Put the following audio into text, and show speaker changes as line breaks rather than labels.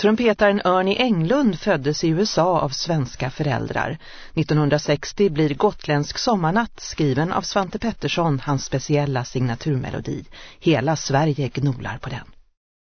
Trumpetaren Ernie Englund föddes i USA av svenska föräldrar. 1960 blir Gotländsk sommarnatt skriven av Svante Pettersson hans speciella signaturmelodi. Hela Sverige gnolar på den.